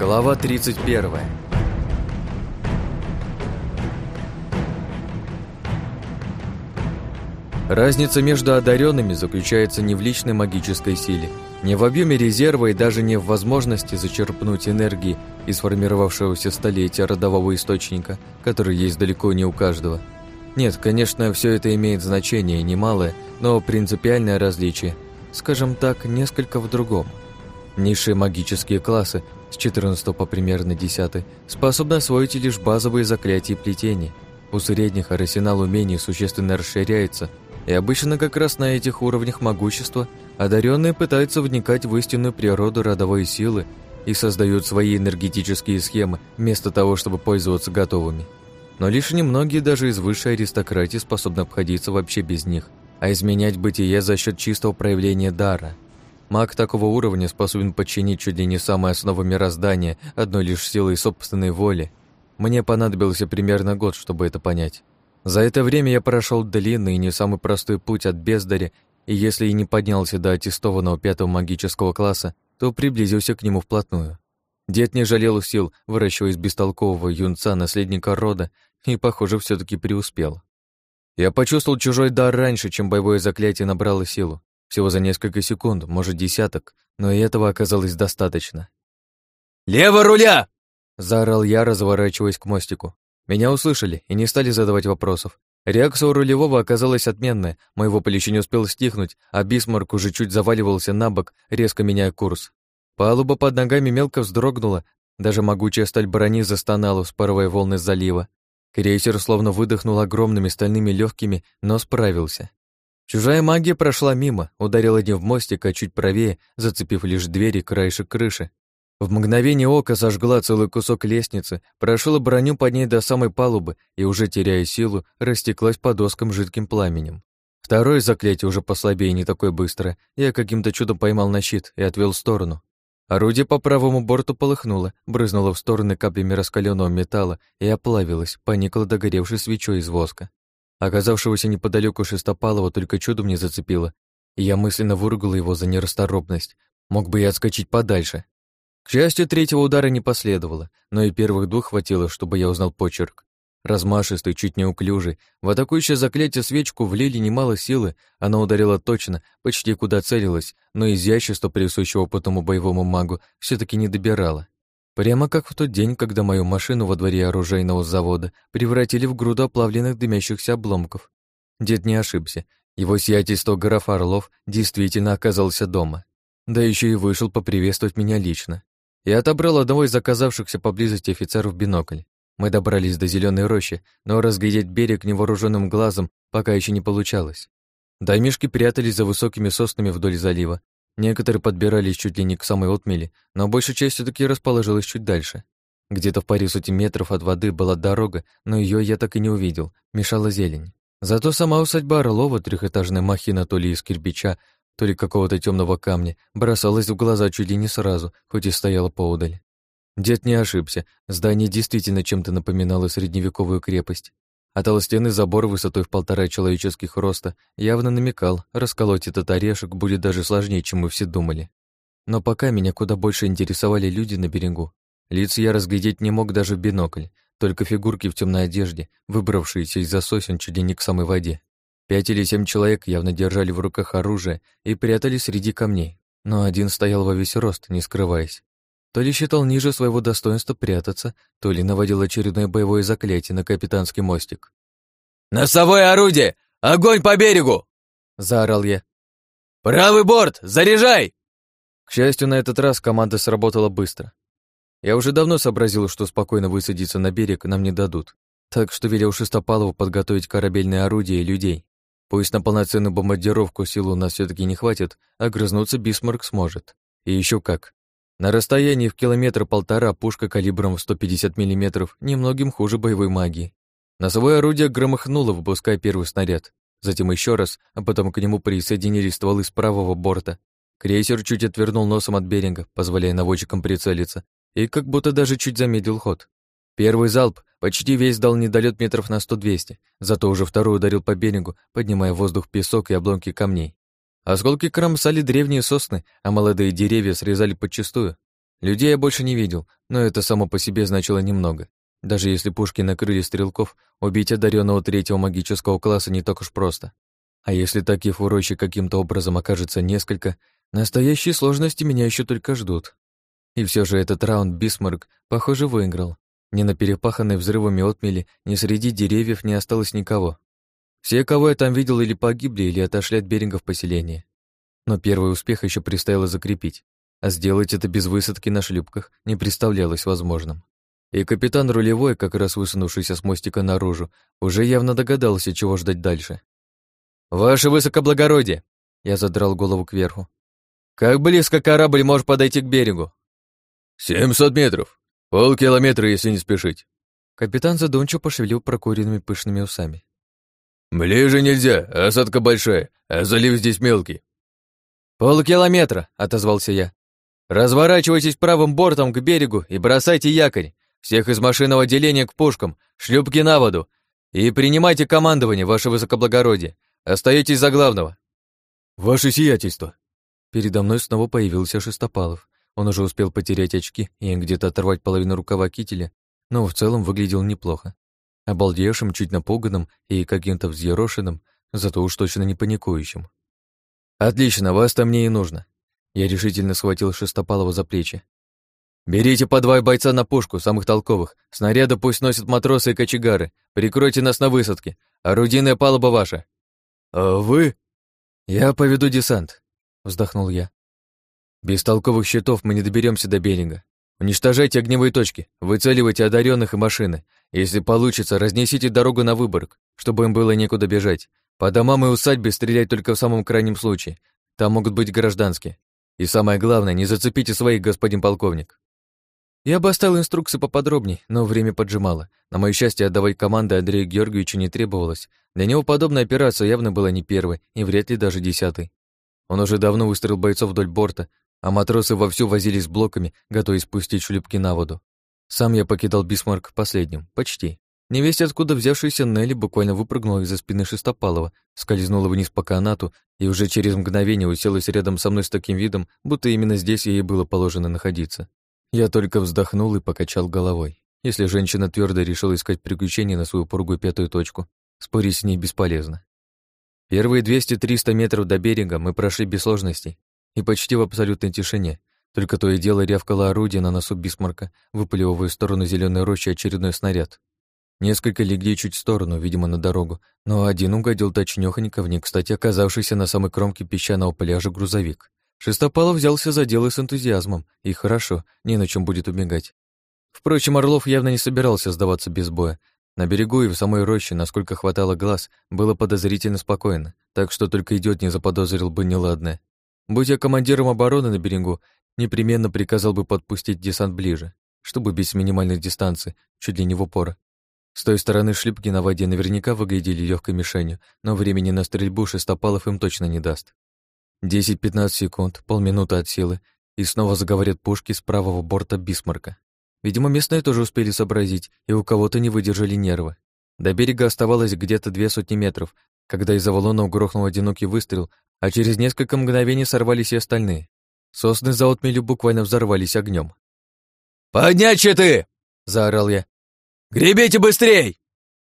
Глава 31 Разница между одаренными заключается не в личной магической силе, не в объеме резерва и даже не в возможности зачерпнуть энергии из сформировавшегося столетия родового источника, который есть далеко не у каждого. Нет, конечно, все это имеет значение немалое, но принципиальное различие, скажем так, несколько в другом. Низшие магические классы с 14 по примерно 10 способны освоить лишь базовые заклятия и плетения. У средних арсенал умений существенно расширяется, и обычно как раз на этих уровнях могущества одаренные пытаются вникать в истинную природу родовой силы и создают свои энергетические схемы вместо того, чтобы пользоваться готовыми. Но лишь немногие даже из высшей аристократии способны обходиться вообще без них, а изменять бытие за счет чистого проявления дара. Маг такого уровня способен подчинить чуть ли не самые основы мироздания одной лишь силой собственной воли. Мне понадобился примерно год, чтобы это понять. За это время я прошел длинный и не самый простой путь от бездари, и если и не поднялся до аттестованного пятого магического класса, то приблизился к нему вплотную. Дед не жалел сил, выращивая из бестолкового юнца наследника рода, и, похоже, все таки преуспел. Я почувствовал чужой дар раньше, чем боевое заклятие набрало силу. Всего за несколько секунд, может, десяток, но и этого оказалось достаточно. «Лево руля!» — заорал я, разворачиваясь к мостику. Меня услышали и не стали задавать вопросов. Реакция у рулевого оказалась отменная, мой вопль не успел стихнуть, а Бисмарк уже чуть заваливался на бок, резко меняя курс. Палуба под ногами мелко вздрогнула, даже могучая сталь брони застонала, вспарывая волны залива. Крейсер словно выдохнул огромными стальными легкими, но справился. Чужая магия прошла мимо, ударила не в мостик, а чуть правее, зацепив лишь двери, краешек крыши. В мгновение ока сожгла целый кусок лестницы, прошила броню под ней до самой палубы и, уже теряя силу, растеклась по доскам жидким пламенем. Второе заклятие уже послабее, не такое быстрое. Я каким-то чудом поймал на щит и отвел в сторону. Орудие по правому борту полыхнуло, брызнуло в стороны каплями раскаленного металла и оплавилось, поникло догоревшей свечой из воска. Оказавшегося неподалеку Шестопалова только чудом не зацепило, и я мысленно выругал его за нерасторопность. Мог бы и отскочить подальше. К счастью, третьего удара не последовало, но и первых двух хватило, чтобы я узнал почерк. Размашистый, чуть неуклюжий, в атакующее заклятие свечку влили немало силы, она ударила точно, почти куда целилась, но изящество, присущего потому боевому магу, все таки не добирала. Прямо как в тот день, когда мою машину во дворе оружейного завода превратили в груду оплавленных дымящихся обломков. Дед не ошибся, его сиятельство граф Орлов действительно оказался дома. Да еще и вышел поприветствовать меня лично. Я отобрал одного из оказавшихся поблизости офицеров бинокль. Мы добрались до зеленой рощи, но разглядеть берег невооруженным глазом пока еще не получалось. Даймишки прятались за высокими соснами вдоль залива. Некоторые подбирались чуть ли не к самой отмели, но большая часть все таки расположилась чуть дальше. Где-то в паре сотен метров от воды была дорога, но ее я так и не увидел, мешала зелень. Зато сама усадьба Орлова, трехэтажная махина то ли из кирпича, то ли какого-то темного камня, бросалась в глаза чуть ли не сразу, хоть и стояла поодаль. Дед не ошибся, здание действительно чем-то напоминало средневековую крепость. А толстенный забор высотой в полтора человеческих роста явно намекал, расколоть этот орешек будет даже сложнее, чем мы все думали. Но пока меня куда больше интересовали люди на берегу. Лиц я разглядеть не мог даже в бинокль, только фигурки в темной одежде, выбравшиеся из-за сосен чуть ли не к самой воде. Пять или семь человек явно держали в руках оружие и прятались среди камней, но один стоял во весь рост, не скрываясь. То ли считал ниже своего достоинства прятаться, то ли наводил очередное боевое заклятие на капитанский мостик. «Носовое орудие! Огонь по берегу!» — заорал я. «Правый борт! Заряжай!» К счастью, на этот раз команда сработала быстро. Я уже давно сообразил, что спокойно высадиться на берег нам не дадут, так что велел Шестопалову подготовить корабельные орудия и людей. Пусть на полноценную бомбардировку сил у нас все таки не хватит, а грызнуться Бисмарк сможет. И еще как. На расстоянии в километр-полтора пушка калибром в 150 мм немногим хуже боевой магии. Носовое орудие громыхнуло, выпуская первый снаряд. Затем еще раз, а потом к нему присоединились стволы с правого борта. Крейсер чуть отвернул носом от берега, позволяя наводчикам прицелиться, и как будто даже чуть замедлил ход. Первый залп почти весь дал недолет метров на 100-200, зато уже второй ударил по берегу, поднимая в воздух песок и обломки камней. Осколки кромсали древние сосны, а молодые деревья срезали подчистую. Людей я больше не видел, но это само по себе значило немного. Даже если пушки накрыли стрелков, убить одаренного третьего магического класса не так уж просто. А если таких урочек каким-то образом окажется несколько, настоящие сложности меня еще только ждут. И все же этот раунд Бисмарк, похоже, выиграл. Ни на перепаханной взрывами отмели, ни среди деревьев не осталось никого. Все, кого я там видел, или погибли, или отошли от берега в поселение. Но первый успех еще предстояло закрепить, а сделать это без высадки на шлюпках не представлялось возможным. И капитан рулевой, как раз высунувшийся с мостика наружу, уже явно догадался, чего ждать дальше. «Ваше высокоблагородие!» Я задрал голову кверху. «Как близко корабль может подойти к берегу?» «Семьсот метров. Полкилометра, если не спешить». Капитан задумчиво пошевелил прокуренными пышными усами. «Ближе нельзя, осадка большая, а залив здесь мелкий». «Полкилометра», — отозвался я. «Разворачивайтесь правым бортом к берегу и бросайте якорь. Всех из машинного отделения к пушкам, шлюпки на воду. И принимайте командование, ваше высокоблагородие. Остаетесь за главного». «Ваше сиятельство». Передо мной снова появился Шестопалов. Он уже успел потерять очки и где-то оторвать половину рукава кителя, но в целом выглядел неплохо. Обалдевшим, чуть напуганным и каким-то взъерошенным, зато уж точно не паникующим. «Отлично, вас-то мне и нужно». Я решительно схватил Шестопалова за плечи. «Берите по два бойца на пушку, самых толковых. Снаряды пусть носят матросы и кочегары. Прикройте нас на высадке. Орудийная палуба ваша. «А вы?» «Я поведу десант», — вздохнул я. «Без толковых щитов мы не доберемся до берега. Уничтожайте огневые точки, выцеливайте одаренных и машины. Если получится, разнесите дорогу на Выборг, чтобы им было некуда бежать. По домам и усадьбе стрелять только в самом крайнем случае. Там могут быть гражданские. И самое главное, не зацепите своих, господин полковник». Я бы оставил инструкции поподробней, но время поджимало. На мое счастье, отдавать команды Андрею Георгиевичу не требовалось. Для него подобная операция явно была не первой и вряд ли даже десятой. Он уже давно выстроил бойцов вдоль борта, а матросы вовсю возились с блоками, готовясь спустить шлюпки на воду. Сам я покидал Бисмарк последним, почти. Невесть, откуда взявшаяся Нелли буквально выпрыгнула из-за спины Шестопалова, скользнула вниз по канату и уже через мгновение уселась рядом со мной с таким видом, будто именно здесь ей было положено находиться. Я только вздохнул и покачал головой. Если женщина твердо решила искать приключения на свою упругую пятую точку, спорить с ней бесполезно. Первые 200-300 метров до берега мы прошли без сложностей и почти в абсолютной тишине. Только то и дело рявкало орудие на носу Бисмарка, выпаливая в сторону зеленой рощи очередной снаряд. Несколько легли чуть в сторону, видимо, на дорогу, но один угодил точнёхонько в не кстати оказавшийся на самой кромке песчаного пляжа грузовик. Шестопалов взялся за дело с энтузиазмом, и хорошо, не на чем будет убегать. Впрочем, Орлов явно не собирался сдаваться без боя. На берегу и в самой роще, насколько хватало глаз, было подозрительно спокойно, так что только идет не заподозрил бы неладное. Будь я командиром обороны на берегу, непременно приказал бы подпустить десант ближе, чтобы без минимальной дистанции, чуть ли не в упор. С той стороны шлюпки на воде наверняка выглядели легкой мишенью, но времени на стрельбу Шестопалов им точно не даст. 10-15 секунд, полминуты от силы, и снова заговорят пушки с правого борта Бисмарка. Видимо, местные тоже успели сообразить, и у кого-то не выдержали нервы. До берега оставалось где-то две сотни метров, когда из-за валуна грохнул одинокий выстрел, а через несколько мгновений сорвались и остальные. Сосны за отмелью буквально взорвались огнем. «Поднять щиты!» — заорал я. «Гребите быстрей!»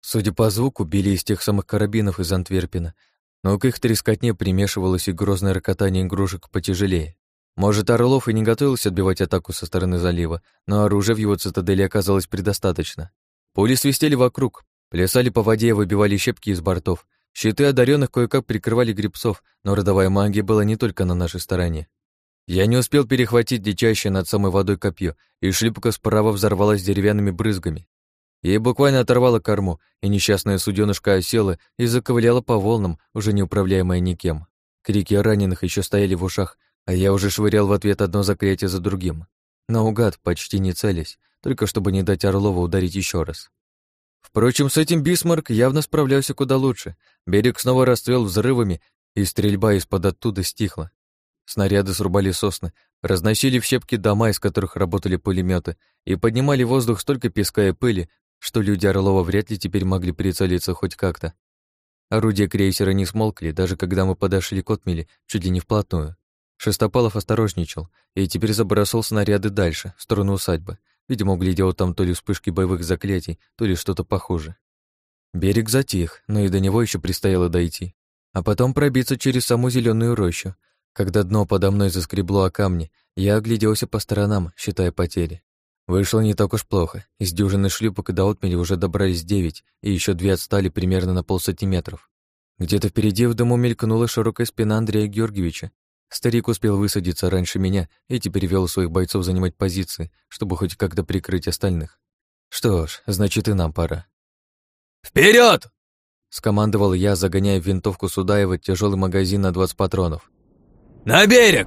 Судя по звуку, били из тех самых карабинов из Антверпена, но к их трескотне примешивалось и грозное рокотание игрушек потяжелее. Может, Орлов и не готовился отбивать атаку со стороны залива, но оружия в его цитадели оказалось предостаточно. Пули свистели вокруг, плясали по воде и выбивали щепки из бортов. Щиты одаренных кое-как прикрывали грибцов, но родовая магия была не только на нашей стороне. Я не успел перехватить дичащее над самой водой копье, и шлюпка справа взорвалась деревянными брызгами. Ей буквально оторвало корму, и несчастная суденышка осела и заковыляла по волнам, уже не управляемая никем. Крики раненых еще стояли в ушах, а я уже швырял в ответ одно заклятие за другим. Наугад, почти не целясь, только чтобы не дать Орлову ударить еще раз. Впрочем, с этим Бисмарк явно справлялся куда лучше. Берег снова расцвел взрывами, и стрельба из-под оттуда стихла. Снаряды срубали сосны, разносили в щепки дома, из которых работали пулеметы, и поднимали в воздух столько песка и пыли, что люди Орлова вряд ли теперь могли прицелиться хоть как-то. Орудия крейсера не смолкли, даже когда мы подошли к отмели чуть ли не вплотную. Шестопалов осторожничал и теперь забросил снаряды дальше, в сторону усадьбы. Видимо, углядел там то ли вспышки боевых заклятий, то ли что-то похуже. Берег затих, но и до него еще предстояло дойти. А потом пробиться через саму зеленую рощу. Когда дно подо мной заскребло о камни, я огляделся по сторонам, считая потери. Вышло не так уж плохо. Из дюжины шлюпок до отмели уже добрались девять, и еще две отстали примерно на полсантиметров. Где-то впереди в дому мелькнула широкая спина Андрея Георгиевича. Старик успел высадиться раньше меня и теперь вел своих бойцов занимать позиции, чтобы хоть как-то прикрыть остальных. Что ж, значит и нам пора. Вперед! скомандовал я, загоняя в винтовку Судаева тяжелый магазин на 20 патронов. «На берег!»